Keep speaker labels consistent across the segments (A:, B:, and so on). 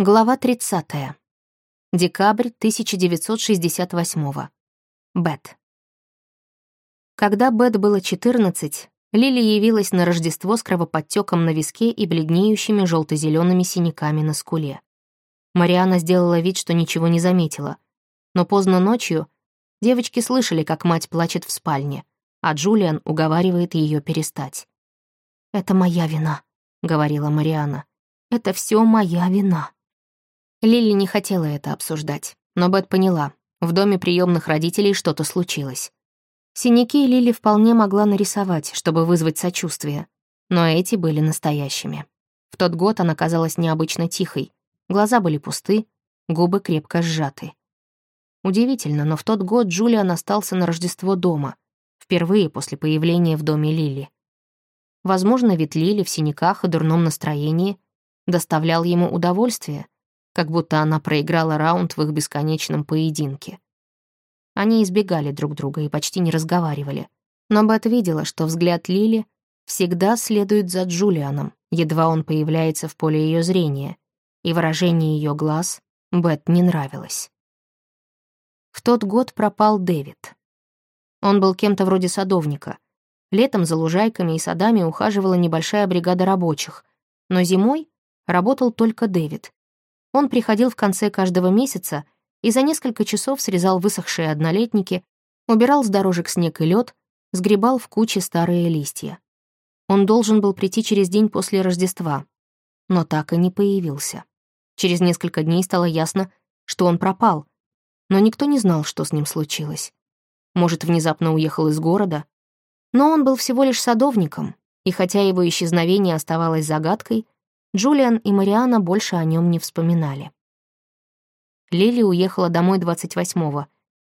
A: Глава 30. Декабрь 1968. Бет. Когда Бет было 14, Лили явилась на Рождество с кровоподтеком на виске и бледнеющими желто зелеными синяками на скуле. Мариана сделала вид, что ничего не заметила. Но поздно ночью девочки слышали, как мать плачет в спальне, а Джулиан уговаривает ее перестать. «Это моя вина», — говорила Мариана. «Это все моя вина». Лили не хотела это обсуждать, но Бет поняла, в доме приемных родителей что-то случилось. Синяки Лили вполне могла нарисовать, чтобы вызвать сочувствие, но эти были настоящими. В тот год она казалась необычно тихой, глаза были пусты, губы крепко сжаты. Удивительно, но в тот год Джулиан остался на Рождество дома, впервые после появления в доме Лили. Возможно, вид Лили в синяках и дурном настроении доставлял ему удовольствие, как будто она проиграла раунд в их бесконечном поединке. Они избегали друг друга и почти не разговаривали. Но Бет видела, что взгляд Лили всегда следует за Джулианом, едва он появляется в поле ее зрения, и выражение ее глаз Бет не нравилось. В тот год пропал Дэвид. Он был кем-то вроде садовника. Летом за лужайками и садами ухаживала небольшая бригада рабочих, но зимой работал только Дэвид, он приходил в конце каждого месяца и за несколько часов срезал высохшие однолетники, убирал с дорожек снег и лед, сгребал в кучи старые листья. Он должен был прийти через день после Рождества, но так и не появился. Через несколько дней стало ясно, что он пропал, но никто не знал, что с ним случилось. Может, внезапно уехал из города? Но он был всего лишь садовником, и хотя его исчезновение оставалось загадкой, Джулиан и Мариана больше о нем не вспоминали. Лили уехала домой 28-го,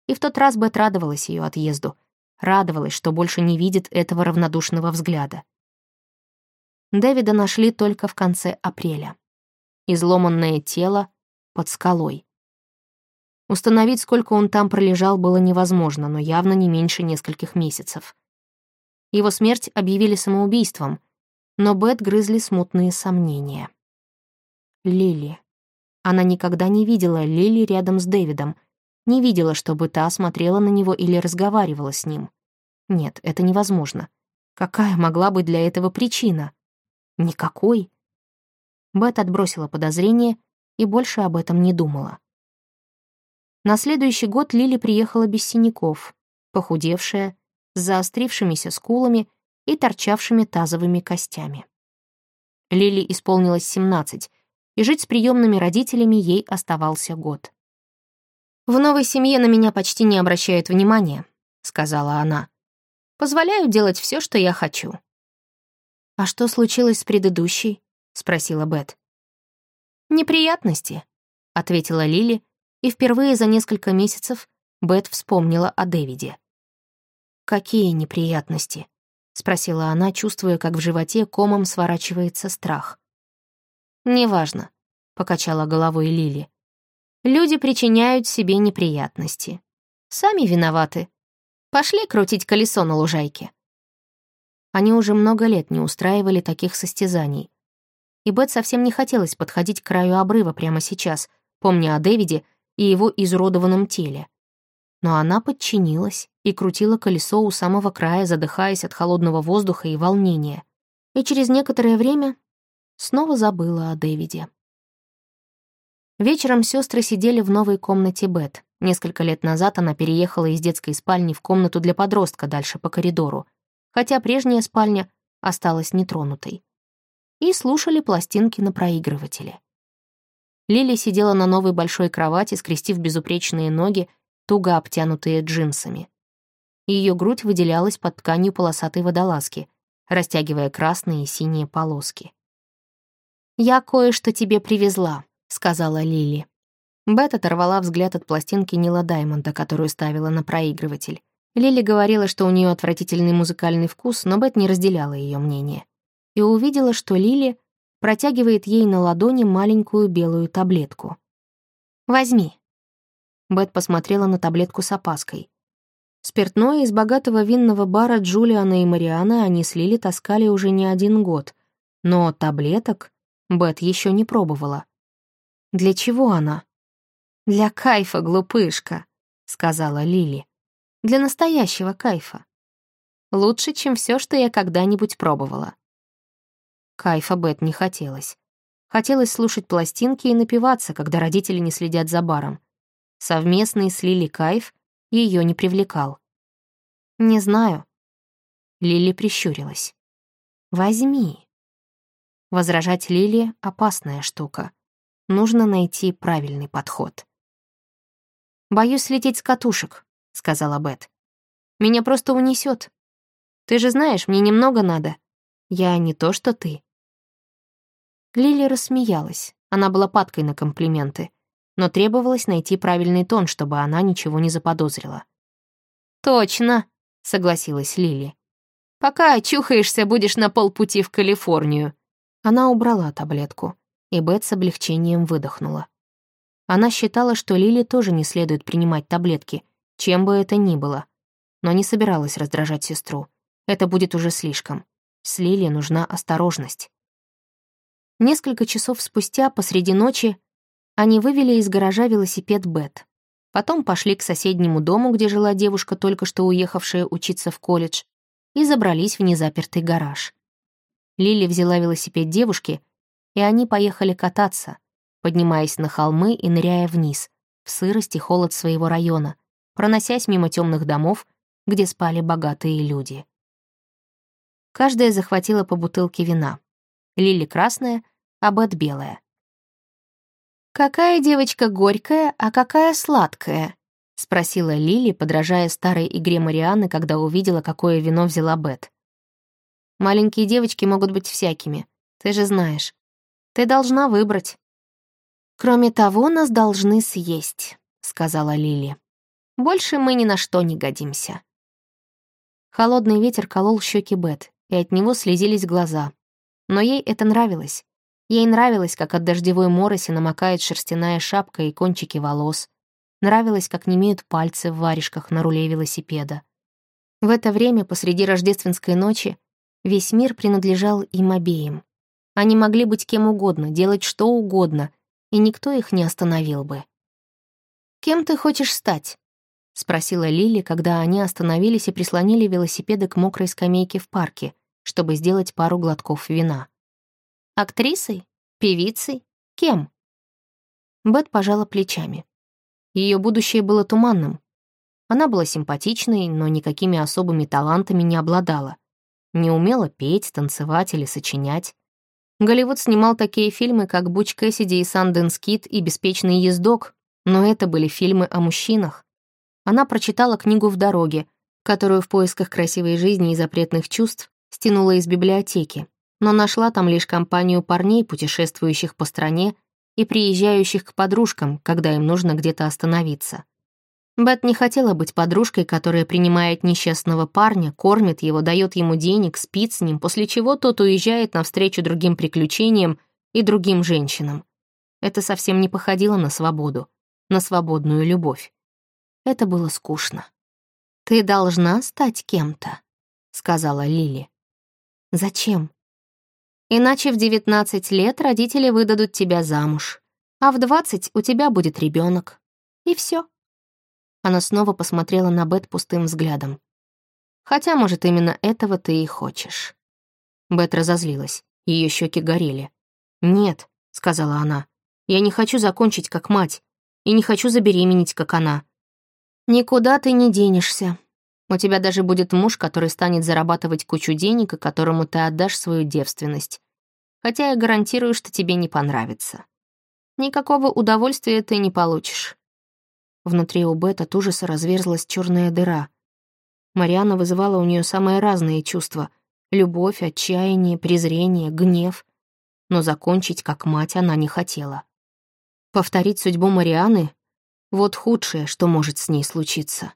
A: и в тот раз Бет радовалась ее отъезду, радовалась, что больше не видит этого равнодушного взгляда. Дэвида нашли только в конце апреля. Изломанное тело под скалой. Установить, сколько он там пролежал, было невозможно, но явно не меньше нескольких месяцев. Его смерть объявили самоубийством, но Бет грызли смутные сомнения. Лили. Она никогда не видела Лили рядом с Дэвидом, не видела, чтобы та смотрела на него или разговаривала с ним. Нет, это невозможно. Какая могла быть для этого причина? Никакой. Бет отбросила подозрение и больше об этом не думала. На следующий год Лили приехала без синяков, похудевшая, с заострившимися скулами и торчавшими тазовыми костями. Лили исполнилось 17, и жить с приемными родителями ей оставался год. «В новой семье на меня почти не обращают внимания», — сказала она. «Позволяю делать все, что я хочу». «А что случилось с предыдущей?» — спросила Бет. «Неприятности», — ответила Лили, и впервые за несколько месяцев Бет вспомнила о Дэвиде. «Какие неприятности?» — спросила она, чувствуя, как в животе комом сворачивается страх. «Неважно», — покачала головой Лили. «Люди причиняют себе неприятности. Сами виноваты. Пошли крутить колесо на лужайке». Они уже много лет не устраивали таких состязаний. И Бет совсем не хотелось подходить к краю обрыва прямо сейчас, помня о Дэвиде и его изуродованном теле но она подчинилась и крутила колесо у самого края, задыхаясь от холодного воздуха и волнения. И через некоторое время снова забыла о Дэвиде. Вечером сестры сидели в новой комнате Бет. Несколько лет назад она переехала из детской спальни в комнату для подростка дальше по коридору, хотя прежняя спальня осталась нетронутой. И слушали пластинки на проигрывателе. Лили сидела на новой большой кровати, скрестив безупречные ноги туго обтянутые джинсами. Ее грудь выделялась под тканью полосатой водолазки, растягивая красные и синие полоски. «Я кое-что тебе привезла», — сказала Лили. Бет оторвала взгляд от пластинки Нила Даймонда, которую ставила на проигрыватель. Лили говорила, что у нее отвратительный музыкальный вкус, но Бет не разделяла ее мнение. И увидела, что Лили протягивает ей на ладони маленькую белую таблетку. «Возьми», Бет посмотрела на таблетку с опаской. Спиртное из богатого винного бара Джулиана и Марианы они слили таскали уже не один год, но таблеток Бет еще не пробовала. Для чего она? Для кайфа, глупышка, сказала Лили. Для настоящего кайфа. Лучше, чем все, что я когда-нибудь пробовала. Кайфа Бет не хотелось. Хотелось слушать пластинки и напиваться, когда родители не следят за баром. Совместный с Лили кайф ее не привлекал. «Не знаю». Лили прищурилась. «Возьми». Возражать Лили — опасная штука. Нужно найти правильный подход. «Боюсь слететь с катушек», — сказала Бет. «Меня просто унесет. Ты же знаешь, мне немного надо. Я не то, что ты». Лили рассмеялась. Она была падкой на комплименты, но требовалось найти правильный тон, чтобы она ничего не заподозрила. «Точно», — согласилась Лили. «Пока очухаешься, будешь на полпути в Калифорнию». Она убрала таблетку, и Бет с облегчением выдохнула. Она считала, что Лили тоже не следует принимать таблетки, чем бы это ни было, но не собиралась раздражать сестру. Это будет уже слишком. С Лили нужна осторожность. Несколько часов спустя, посреди ночи, они вывели из гаража велосипед Бет. Потом пошли к соседнему дому, где жила девушка, только что уехавшая учиться в колледж, и забрались в незапертый гараж. Лили взяла велосипед девушки, и они поехали кататься, поднимаясь на холмы и ныряя вниз, в сырость и холод своего района, проносясь мимо темных домов, где спали богатые люди. Каждая захватила по бутылке вина. Лили красная, а Бет белая. «Какая девочка горькая, а какая сладкая?» — спросила Лили, подражая старой игре Марианны, когда увидела, какое вино взяла Бет. «Маленькие девочки могут быть всякими, ты же знаешь. Ты должна выбрать». «Кроме того, нас должны съесть», — сказала Лили. «Больше мы ни на что не годимся». Холодный ветер колол щеки Бет, и от него слезились глаза. Но ей это нравилось. Ей нравилось, как от дождевой мороси намокает шерстяная шапка и кончики волос. Нравилось, как немеют пальцы в варежках на руле велосипеда. В это время, посреди рождественской ночи, весь мир принадлежал им обеим. Они могли быть кем угодно, делать что угодно, и никто их не остановил бы. «Кем ты хочешь стать?» — спросила Лили, когда они остановились и прислонили велосипеды к мокрой скамейке в парке, чтобы сделать пару глотков вина. «Актрисой? Певицей? Кем?» Бет пожала плечами. Ее будущее было туманным. Она была симпатичной, но никакими особыми талантами не обладала. Не умела петь, танцевать или сочинять. Голливуд снимал такие фильмы, как «Буч Кэссиди» и «Санденс Кит» и «Беспечный ездок», но это были фильмы о мужчинах. Она прочитала книгу «В дороге», которую в поисках красивой жизни и запретных чувств стянула из библиотеки, но нашла там лишь компанию парней, путешествующих по стране и приезжающих к подружкам, когда им нужно где-то остановиться. Бет не хотела быть подружкой, которая принимает несчастного парня, кормит его, дает ему денег, спит с ним, после чего тот уезжает навстречу другим приключениям и другим женщинам. Это совсем не походило на свободу, на свободную любовь. Это было скучно. «Ты должна стать кем-то», — сказала Лили. Зачем? Иначе в 19 лет родители выдадут тебя замуж, а в 20 у тебя будет ребенок. И все. Она снова посмотрела на Бет пустым взглядом. Хотя, может, именно этого ты и хочешь. Бет разозлилась. Ее щеки горели. «Нет», — сказала она, — «я не хочу закончить как мать и не хочу забеременеть, как она». «Никуда ты не денешься», у тебя даже будет муж, который станет зарабатывать кучу денег, и которому ты отдашь свою девственность. Хотя я гарантирую, что тебе не понравится. Никакого удовольствия ты не получишь. Внутри у Бет от ужаса разверзлась черная дыра. Мариана вызывала у нее самые разные чувства — любовь, отчаяние, презрение, гнев. Но закончить как мать она не хотела. Повторить судьбу Марианы — вот худшее, что может с ней случиться.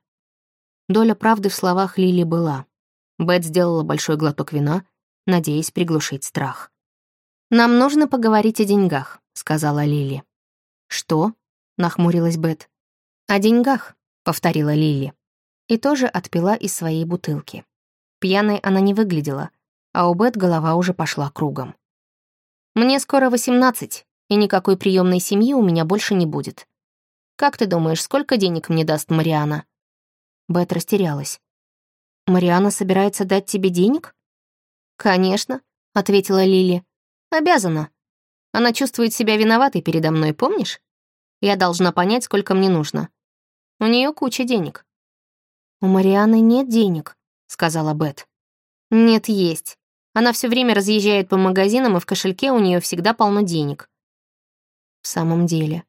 A: Доля правды в словах Лили была. Бет сделала большой глоток вина, надеясь приглушить страх. «Нам нужно поговорить о деньгах», — сказала Лили. «Что?» — нахмурилась Бет. «О деньгах», — повторила Лили. И тоже отпила из своей бутылки. Пьяной она не выглядела, а у Бет голова уже пошла кругом. «Мне скоро восемнадцать, и никакой приемной семьи у меня больше не будет. Как ты думаешь, сколько денег мне даст Мариана?» Бет растерялась. «Мариана собирается дать тебе денег?» «Конечно», — ответила Лили. «Обязана. Она чувствует себя виноватой передо мной, помнишь? Я должна понять, сколько мне нужно. У нее куча денег». «У Марианы нет денег», — сказала Бет. «Нет, есть. Она все время разъезжает по магазинам, и в кошельке у нее всегда полно денег». В самом деле,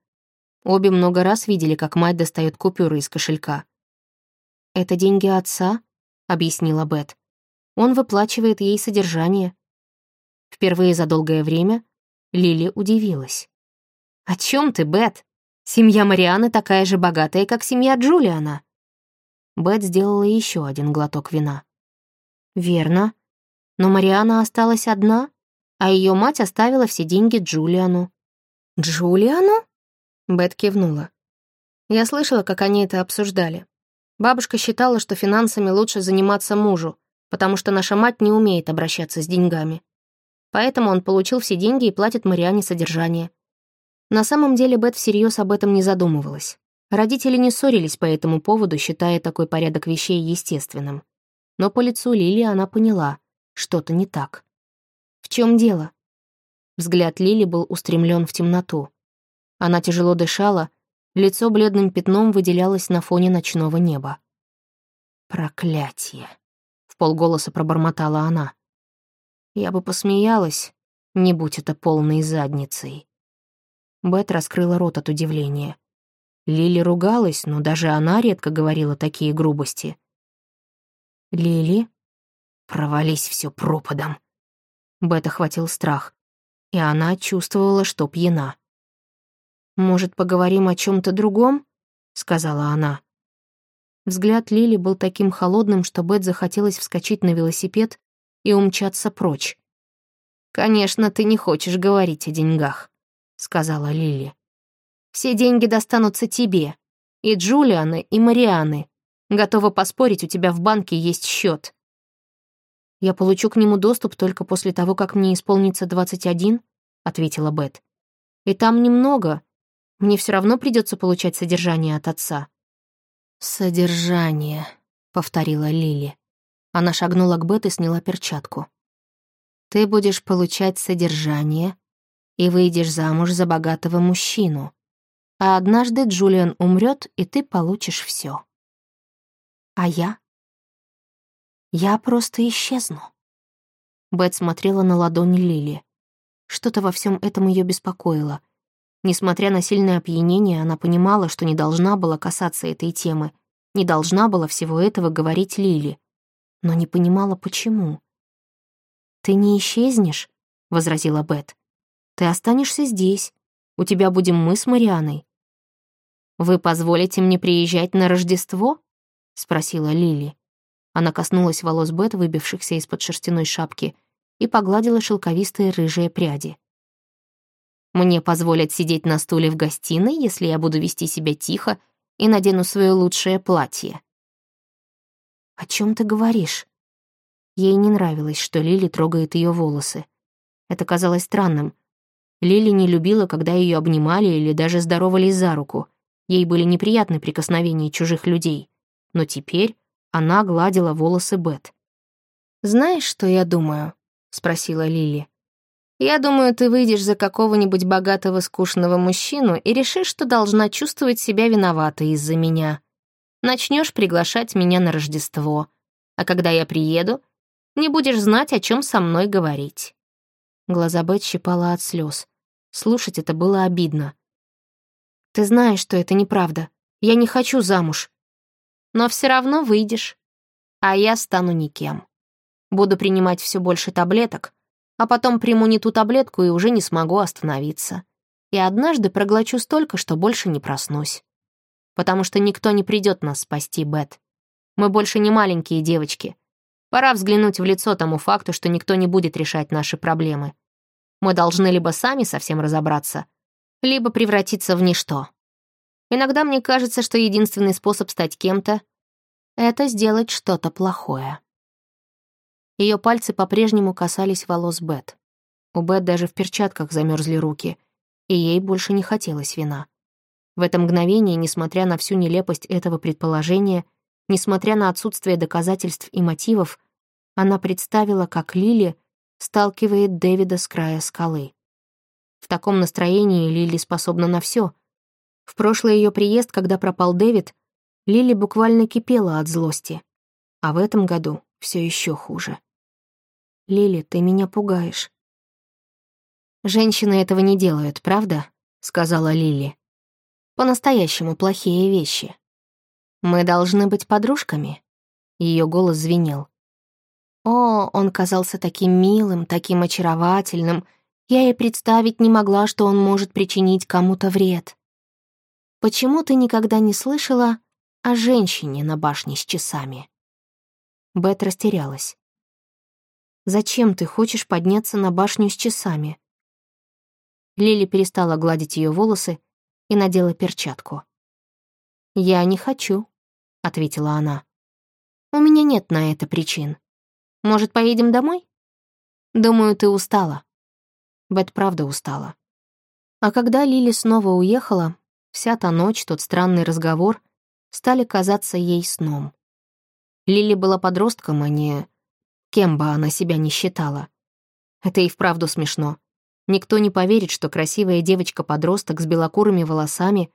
A: обе много раз видели, как мать достает купюры из кошелька. «Это деньги отца», — объяснила Бет. «Он выплачивает ей содержание». Впервые за долгое время Лили удивилась. «О чем ты, Бет? Семья Марианы такая же богатая, как семья Джулиана». Бет сделала еще один глоток вина. «Верно. Но Мариана осталась одна, а ее мать оставила все деньги Джулиану». «Джулиану?» Бет кивнула. Я слышала, как они это обсуждали. Бабушка считала, что финансами лучше заниматься мужу, потому что наша мать не умеет обращаться с деньгами. Поэтому он получил все деньги и платит Мариане содержание. На самом деле Бет всерьез об этом не задумывалась. Родители не ссорились по этому поводу, считая такой порядок вещей естественным. Но по лицу Лили она поняла, что-то не так. В чем дело? Взгляд Лили был устремлен в темноту. Она тяжело дышала, лицо бледным пятном выделялось на фоне ночного неба. «Проклятие!» — в полголоса пробормотала она. «Я бы посмеялась, не будь это полной задницей». Бет раскрыла рот от удивления. Лили ругалась, но даже она редко говорила такие грубости. «Лили?» «Провались все пропадом». Бет охватил страх, и она чувствовала, что пьяна. «Может, поговорим о чем то другом?» — сказала она. Взгляд Лили был таким холодным, что Бет захотелось вскочить на велосипед и умчаться прочь. «Конечно, ты не хочешь говорить о деньгах», — сказала Лили. «Все деньги достанутся тебе, и Джулианы, и Марианы. Готова поспорить, у тебя в банке есть счет. «Я получу к нему доступ только после того, как мне исполнится 21», — ответила Бет. «И там немного, мне все равно придется получать содержание от отца». «Содержание», — повторила Лили. Она шагнула к Бет и сняла перчатку. «Ты будешь получать содержание и выйдешь замуж за богатого мужчину. А однажды Джулиан умрет, и ты получишь все. А я? Я просто исчезну». Бет смотрела на ладонь Лили. Что-то во всем этом ее беспокоило — Несмотря на сильное опьянение, она понимала, что не должна была касаться этой темы, не должна была всего этого говорить Лили, но не понимала, почему. «Ты не исчезнешь», — возразила Бет. «Ты останешься здесь. У тебя будем мы с Марианой». «Вы позволите мне приезжать на Рождество?» — спросила Лили. Она коснулась волос Бет, выбившихся из-под шерстяной шапки, и погладила шелковистые рыжие пряди. Мне позволят сидеть на стуле в гостиной, если я буду вести себя тихо и надену свое лучшее платье. «О чем ты говоришь?» Ей не нравилось, что Лили трогает ее волосы. Это казалось странным. Лили не любила, когда ее обнимали или даже здоровались за руку. Ей были неприятны прикосновения чужих людей. Но теперь она гладила волосы Бет. «Знаешь, что я думаю?» — спросила Лили. Я думаю, ты выйдешь за какого-нибудь богатого скучного мужчину и решишь, что должна чувствовать себя виноватой из-за меня. Начнешь приглашать меня на Рождество. А когда я приеду, не будешь знать, о чем со мной говорить». Глаза Бет щипала от слез. Слушать это было обидно. «Ты знаешь, что это неправда. Я не хочу замуж. Но все равно выйдешь. А я стану никем. Буду принимать все больше таблеток, а потом приму не ту таблетку и уже не смогу остановиться. И однажды проглочу столько, что больше не проснусь. Потому что никто не придет нас спасти, Бет. Мы больше не маленькие девочки. Пора взглянуть в лицо тому факту, что никто не будет решать наши проблемы. Мы должны либо сами совсем разобраться, либо превратиться в ничто. Иногда мне кажется, что единственный способ стать кем-то — это сделать что-то плохое. Ее пальцы по-прежнему касались волос Бет. У Бет даже в перчатках замерзли руки, и ей больше не хотелось вина. В это мгновение, несмотря на всю нелепость этого предположения, несмотря на отсутствие доказательств и мотивов, она представила, как Лили сталкивает Дэвида с края скалы. В таком настроении Лили способна на все. В прошлый ее приезд, когда пропал Дэвид, Лили буквально кипела от злости. А в этом году все еще хуже. «Лили, ты меня пугаешь». «Женщины этого не делают, правда?» — сказала Лили. «По-настоящему плохие вещи. Мы должны быть подружками». Ее голос звенел. О, он казался таким милым, таким очаровательным. Я и представить не могла, что он может причинить кому-то вред. Почему ты никогда не слышала о женщине на башне с часами?» Бет растерялась. «Зачем ты хочешь подняться на башню с часами?» Лили перестала гладить ее волосы и надела перчатку. «Я не хочу», — ответила она. «У меня нет на это причин. Может, поедем домой?» «Думаю, ты устала». Бет правда устала. А когда Лили снова уехала, вся та ночь, тот странный разговор — стали казаться ей сном. Лили была подростком, а не кем бы она себя не считала. Это и вправду смешно. Никто не поверит, что красивая девочка-подросток с белокурыми волосами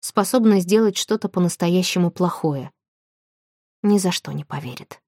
A: способна сделать что-то по-настоящему плохое. Ни за что не поверит.